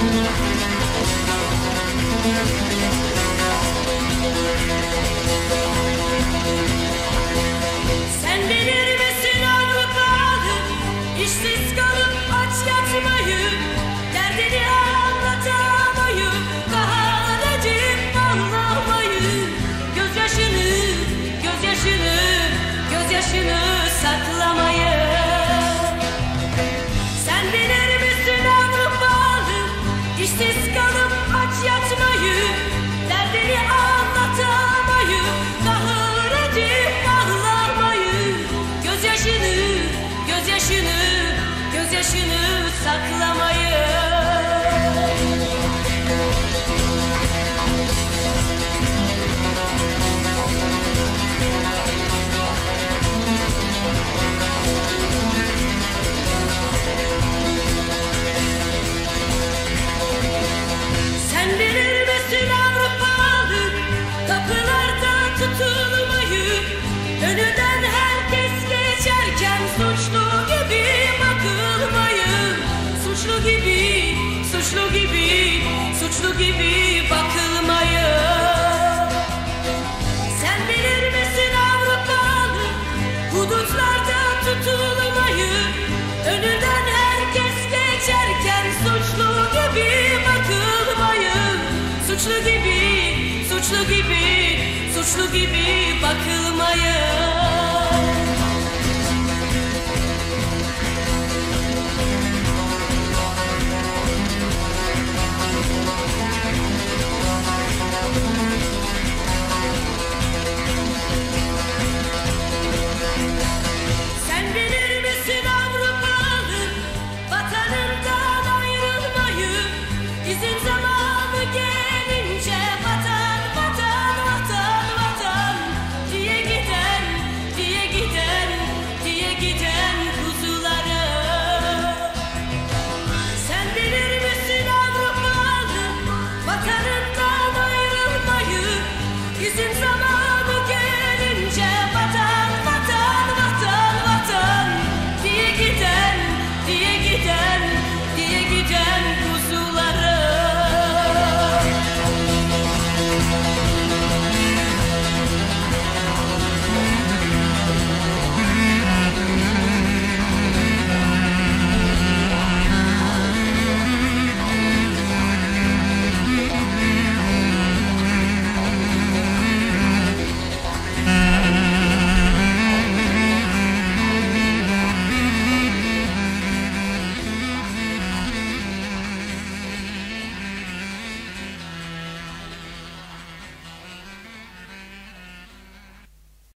Sen bilir misin Avrupalı İşsiz kalıp aç yatmayı Derdini anlatamayı Kahar edip anlamayı. Gözyaşını, gözyaşını Gözyaşını saklamayı gözyaşını saklamayı Suçlu gibi bakılmayı Sen bilir misin Avrupalı Hudutlarda tutulmayı? Önünden herkes geçerken Suçlu gibi bakılmayı. Suçlu gibi, suçlu gibi Suçlu gibi bakılmayı